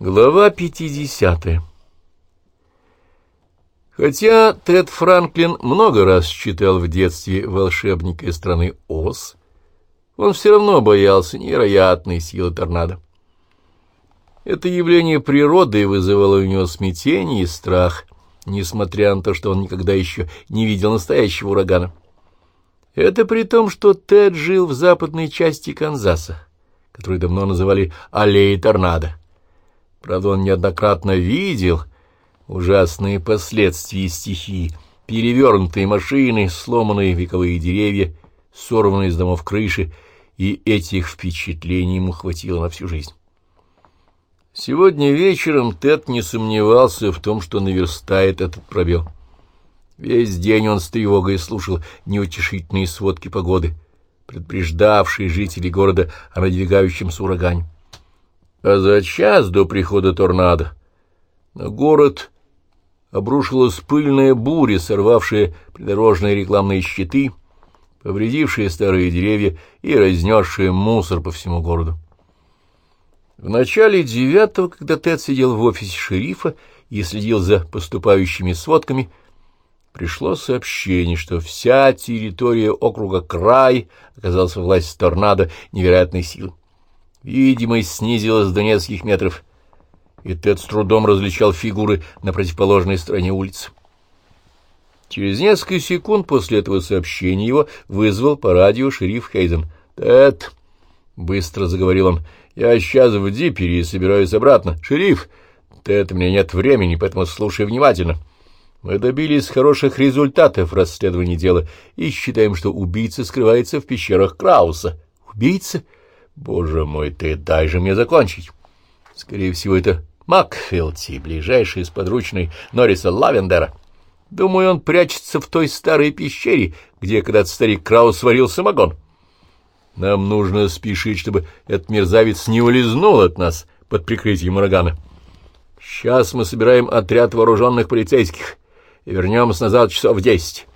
Глава 50 Хотя Тед Франклин много раз читал в детстве «Волшебника из страны Оз», он все равно боялся невероятной силы торнадо. Это явление природы вызывало у него смятение и страх, несмотря на то, что он никогда еще не видел настоящего урагана. Это при том, что Тед жил в западной части Канзаса, которую давно называли «Аллеей торнадо». Правда, он неоднократно видел ужасные последствия стихии, перевернутые машины, сломанные вековые деревья, сорванные из домов крыши, и этих впечатлений ему хватило на всю жизнь. Сегодня вечером Тед не сомневался в том, что наверстает этот пробел. Весь день он с тревогой слушал неутешительные сводки погоды, предупреждавшие жителей города о надвигающемся урагане. А за час до прихода торнадо на город обрушилась пыльная буря, сорвавшая придорожные рекламные щиты, повредившая старые деревья и разнесшая мусор по всему городу. В начале девятого, когда Тед сидел в офисе шерифа и следил за поступающими сводками, пришло сообщение, что вся территория округа Край оказалась в власти торнадо невероятной силы. Видимость снизилась до нескольких метров, и Тед с трудом различал фигуры на противоположной стороне улицы. Через несколько секунд после этого сообщения его вызвал по радио шериф Хейзен. «Тед», — быстро заговорил он, — «я сейчас в Дипере и собираюсь обратно. Шериф, Тед, у меня нет времени, поэтому слушай внимательно». Мы добились хороших результатов в расследовании дела и считаем, что убийца скрывается в пещерах Крауса. Убийца? Боже мой, ты дай же мне закончить. Скорее всего, это Макфилти, ближайший из подручной Норриса Лавендера. Думаю, он прячется в той старой пещере, где когда-то старик Краус сварил самогон. Нам нужно спешить, чтобы этот мерзавец не улизнул от нас под прикрытием урагана. Сейчас мы собираем отряд вооруженных полицейских и вернемся назад часов в десять.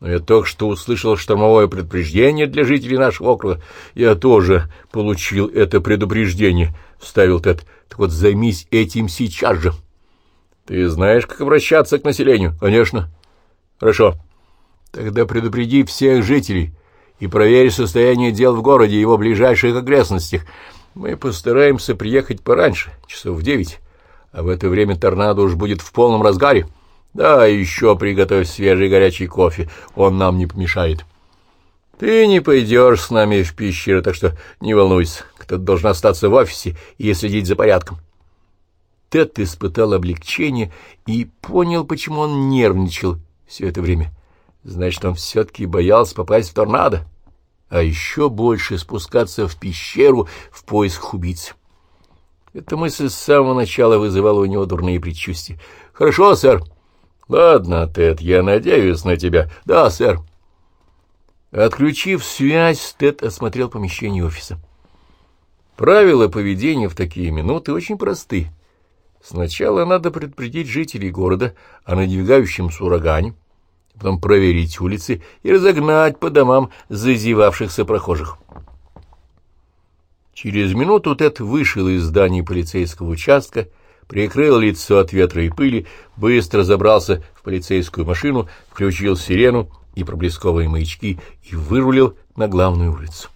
Но я только что услышал штормовое предупреждение для жителей нашего округа. Я тоже получил это предупреждение, — вставил Тед. Так вот займись этим сейчас же. Ты знаешь, как обращаться к населению? Конечно. Хорошо. Тогда предупреди всех жителей и проверь состояние дел в городе и его ближайших окрестностях. Мы постараемся приехать пораньше, часов в девять, а в это время торнадо уж будет в полном разгаре. Да, еще приготовь свежий горячий кофе, он нам не помешает. Ты не пойдешь с нами в пещеру, так что не волнуйся, кто-то должен остаться в офисе и следить за порядком. Тед испытал облегчение и понял, почему он нервничал все это время. Значит, он все-таки боялся попасть в торнадо, а еще больше спускаться в пещеру в поисках убийцы. Эта мысль с самого начала вызывала у него дурные предчувствия. «Хорошо, сэр», «Ладно, Тед, я надеюсь на тебя. Да, сэр». Отключив связь, Тед осмотрел помещение офиса. Правила поведения в такие минуты очень просты. Сначала надо предупредить жителей города о надвигающемся урагане, потом проверить улицы и разогнать по домам зазевавшихся прохожих. Через минуту Тед вышел из здания полицейского участка прикрыл лицо от ветра и пыли, быстро забрался в полицейскую машину, включил сирену и проблесковые маячки и вырулил на главную улицу.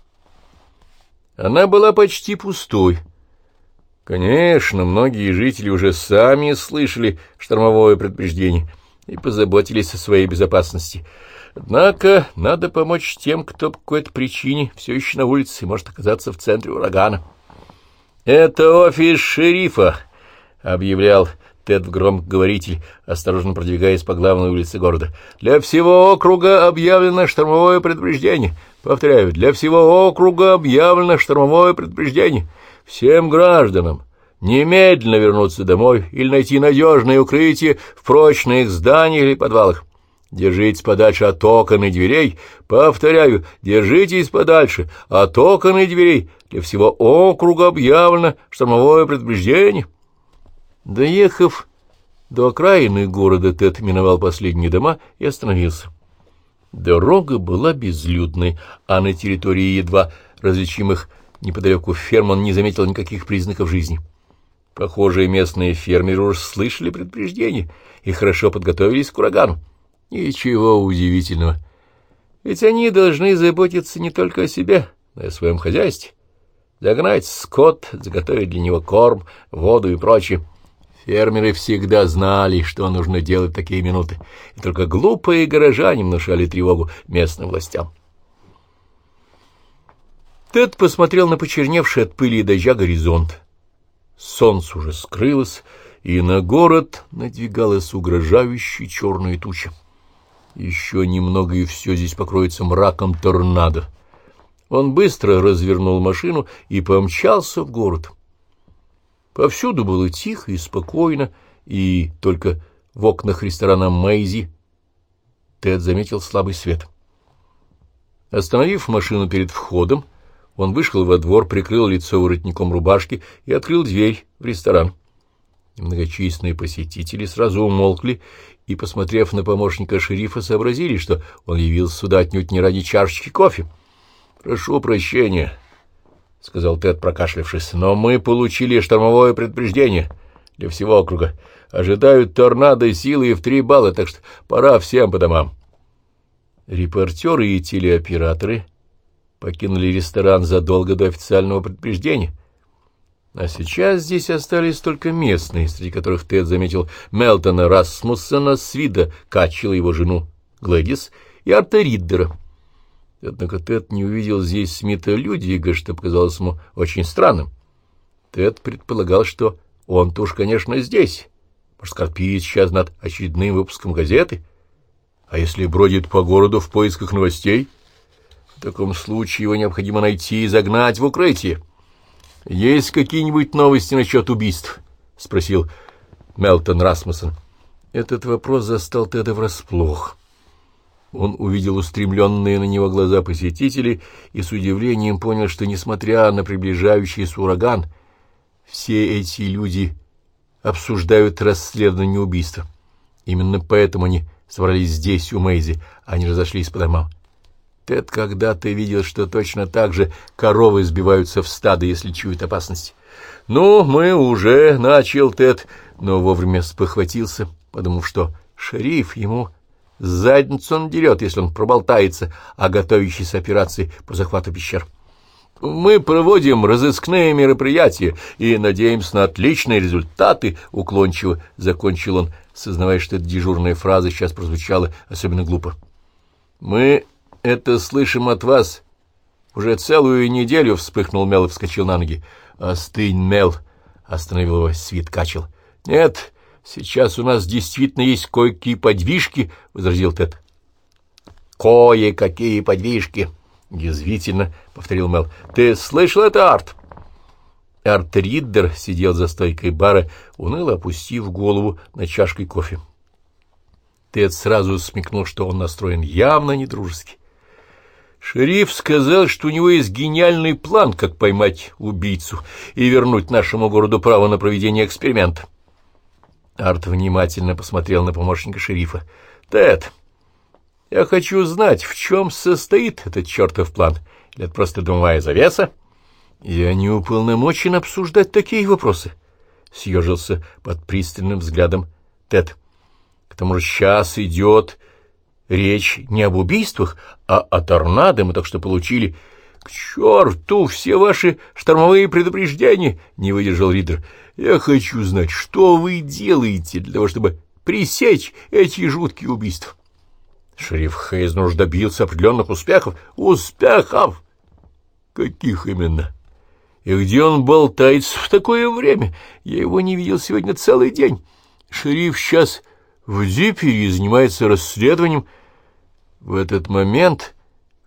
Она была почти пустой. Конечно, многие жители уже сами слышали штормовое предупреждение и позаботились о своей безопасности. Однако надо помочь тем, кто по какой-то причине все еще на улице и может оказаться в центре урагана. «Это офис шерифа», — объявлял Тед в громкоговоритель, осторожно продвигаясь по главной улице города. «Для всего округа объявлено штормовое предупреждение. Повторяю, для всего округа объявлено штормовое предупреждение. Всем гражданам немедленно вернуться домой или найти надежное укрытие в прочных зданиях или подвалах. Держитесь подальше от окон и дверей. Повторяю, держитесь подальше от окон и дверей. Для всего округа объявлено штормовое предупреждение». Доехав до окраины города, Тед миновал последние дома и остановился. Дорога была безлюдной, а на территории едва различимых неподалеку ферм он не заметил никаких признаков жизни. Похожие местные фермеры уж слышали предупреждение и хорошо подготовились к урагану. Ничего удивительного. Ведь они должны заботиться не только о себе, но и о своем хозяйстве. Загнать скот, заготовить для него корм, воду и прочее. Фермеры всегда знали, что нужно делать в такие минуты, и только глупые горожане внушали тревогу местным властям. Тед посмотрел на почерневший от пыли и дождя горизонт. Солнце уже скрылось, и на город надвигалась угрожающая черная туча. Еще немного, и все здесь покроется мраком торнадо. Он быстро развернул машину и помчался в город. Повсюду было тихо и спокойно, и только в окнах ресторана «Мэйзи» Тед заметил слабый свет. Остановив машину перед входом, он вышел во двор, прикрыл лицо воротником рубашки и открыл дверь в ресторан. Многочисленные посетители сразу умолкли и, посмотрев на помощника шерифа, сообразили, что он явился сюда отнюдь не ради чашечки кофе. — Прошу прощения, — сказал Тед, прокашлявшись, — но мы получили штормовое предупреждение для всего округа. Ожидают торнадо силы в три балла, так что пора всем по домам. Репортеры и телеоператоры покинули ресторан задолго до официального предупреждения. А сейчас здесь остались только местные, среди которых Тед заметил Мелтона Расмуссена, Свида Качела, его жену Глэдис и Арта Риддера. Однако Тед не увидел здесь Смита Людвига, что показалось ему очень странным. Тед предполагал, что он-то уж, конечно, здесь. Может, скорпит сейчас над очередным выпуском газеты? А если бродит по городу в поисках новостей — в таком случае его необходимо найти и загнать в укрытие. — Есть какие-нибудь новости насчет убийств? — спросил Мелтон Расмуссен. Этот вопрос застал Теда врасплох. Он увидел устремленные на него глаза посетителей и с удивлением понял, что, несмотря на приближающийся ураган, все эти люди обсуждают расследование убийства. Именно поэтому они собрались здесь, у Мэйзи, а не разошлись по домам. Тед когда-то видел, что точно так же коровы сбиваются в стадо, если чуют опасность. «Ну, мы уже», — начал Тед, но вовремя спохватился, подумав, что шериф ему задницу он дерет, если он проболтается о готовящейся операции по захвату пещер. «Мы проводим разыскные мероприятия и надеемся на отличные результаты», — уклончиво закончил он, сознавая, что эта дежурная фраза сейчас прозвучала особенно глупо. «Мы это слышим от вас. Уже целую неделю вспыхнул Мел и вскочил на ноги. Остынь, Мел, остановил его Свит Качел. Нет, сейчас у нас действительно есть кое-какие подвижки, возразил Тед. Кое-какие подвижки, язвительно повторил Мел. Ты слышал это, Арт? Арт Риддер сидел за стойкой бара, уныло опустив голову на чашкой кофе. Тед сразу смекнул, что он настроен явно недружески. Шериф сказал, что у него есть гениальный план, как поймать убийцу и вернуть нашему городу право на проведение эксперимента. Арт внимательно посмотрел на помощника шерифа. «Тед, я хочу знать, в чем состоит этот чертов план. Или это просто дымовая завеса?» «Я не уполномочен обсуждать такие вопросы», — съежился под пристальным взглядом Тед. «К тому же сейчас идет Речь не об убийствах, а о торнадо мы так что получили. — К черту все ваши штормовые предупреждения! — не выдержал Ридер. — Я хочу знать, что вы делаете для того, чтобы пресечь эти жуткие убийства. Шериф Хейзен уж добился определенных успехов. Успехов! Каких именно? И где он болтается в такое время? Я его не видел сегодня целый день. Шериф сейчас в Дипере занимается расследованием в этот момент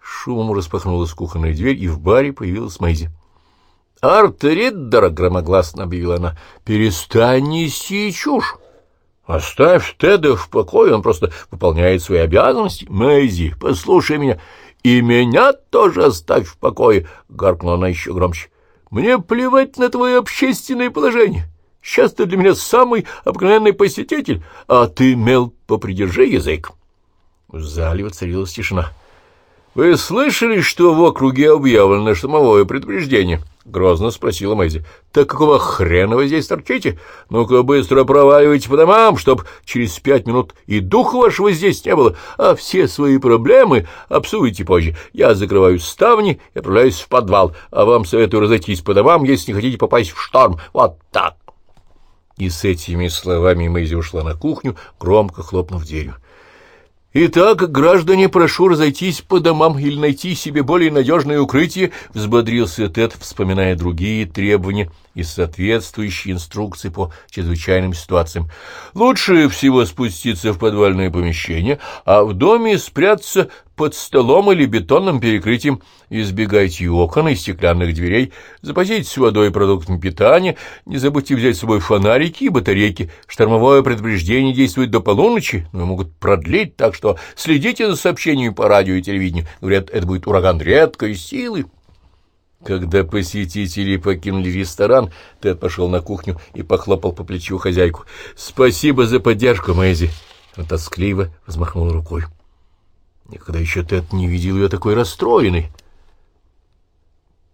шумом распахнулась кухонная дверь, и в баре появилась Мэйзи. «Арт Риддер!» — громогласно объявила она. «Перестань нести чушь! Оставь Теда в покое, он просто выполняет свои обязанности. Мэйзи, послушай меня, и меня тоже оставь в покое!» — гаркнула она еще громче. «Мне плевать на твое общественное положение. Сейчас ты для меня самый обыкновенный посетитель, а ты, Мел, попридержи язык». В зале воцарилась тишина. — Вы слышали, что в округе объявлено штормовое предупреждение? — грозно спросила Мэйзи. — Так какого хрена вы здесь торчите? Ну-ка быстро проваливайте по домам, чтоб через пять минут и духа вашего здесь не было, а все свои проблемы обсуйте позже. Я закрываю ставни и отправляюсь в подвал, а вам советую разойтись по домам, если не хотите попасть в шторм. Вот так. И с этими словами Мэйзи ушла на кухню, громко хлопнув дверью. «Итак, граждане, прошу разойтись по домам или найти себе более надежное укрытие», — взбодрился Тед, вспоминая другие требования и соответствующие инструкции по чрезвычайным ситуациям. «Лучше всего спуститься в подвальное помещение, а в доме спрятаться под столом или бетонным перекрытием. Избегайте окон и стеклянных дверей, запаситесь водой и продуктами питания, не забудьте взять с собой фонарики и батарейки. Штормовое предупреждение действует до полуночи, но могут продлить, так что следите за сообщениями по радио и телевидению. Говорят, это будет ураган редкой силы. Когда посетители покинули ресторан, Тед пошел на кухню и похлопал по плечу хозяйку. «Спасибо за поддержку, Мэйзи!» Она тоскливо взмахнула рукой. Никогда еще Тед не видел ее такой расстроенной.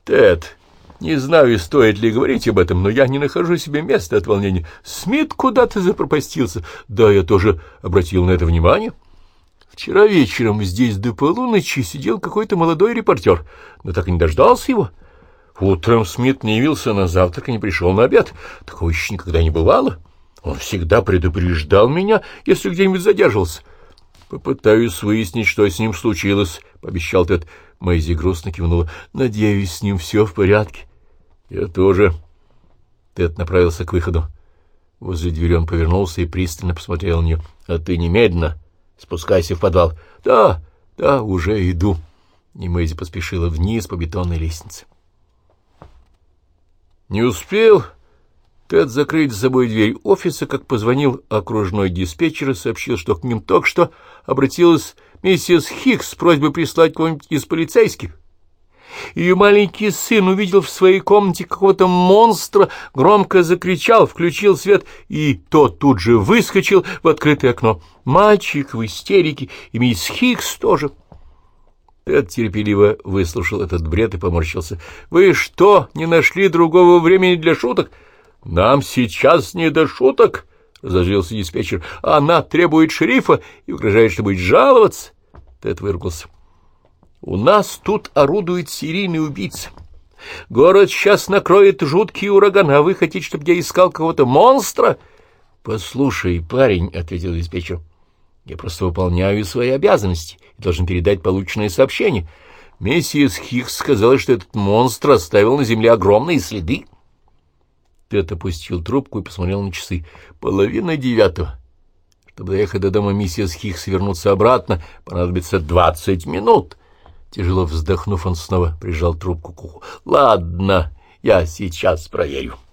«Тед, не знаю, стоит ли говорить об этом, но я не нахожу себе места от волнения. Смит куда-то запропастился. Да, я тоже обратил на это внимание». Вчера вечером здесь до полуночи сидел какой-то молодой репортер, но так и не дождался его. Утром Смит не явился на завтрак и не пришел на обед. Такого еще никогда не бывало. Он всегда предупреждал меня, если где-нибудь задерживался. Попытаюсь выяснить, что с ним случилось, — пообещал Тед. Мэйзи грустно кивнула. Надеюсь, с ним все в порядке. Я тоже. Тед направился к выходу. Возле двери он повернулся и пристально посмотрел на нее. — А ты немедленно спускайся в подвал. — Да, да, уже иду. И Мэйзи поспешила вниз по бетонной лестнице. Не успел Тед закрыть за собой дверь офиса, как позвонил окружной диспетчер и сообщил, что к ним только что обратилась миссис Хикс с просьбой прислать кого-нибудь из полицейских. Ее маленький сын увидел в своей комнате какого-то монстра, громко закричал, включил свет, и тот тут же выскочил в открытое окно. Мальчик в истерике, и мисс Хикс тоже. Тед терпеливо выслушал этот бред и поморщился. — Вы что, не нашли другого времени для шуток? — Нам сейчас не до шуток, — разожился диспетчер. — Она требует шерифа и угрожает, что будет жаловаться. Тед выругался. — У нас тут орудует серийный убийца. Город сейчас накроет жуткий ураган, а вы хотите, чтобы я искал какого-то монстра? — Послушай, парень, — ответил диспетчер, — я просто выполняю свои обязанности и должен передать полученное сообщение. Миссис Хикс сказала, что этот монстр оставил на земле огромные следы. Тед опустил трубку и посмотрел на часы. Половина девятого. Чтобы доехать до дома миссис Хикс и вернуться обратно, понадобится двадцать минут. Тяжело вздохнув, он снова прижал трубку к уху. — Ладно, я сейчас проверю. —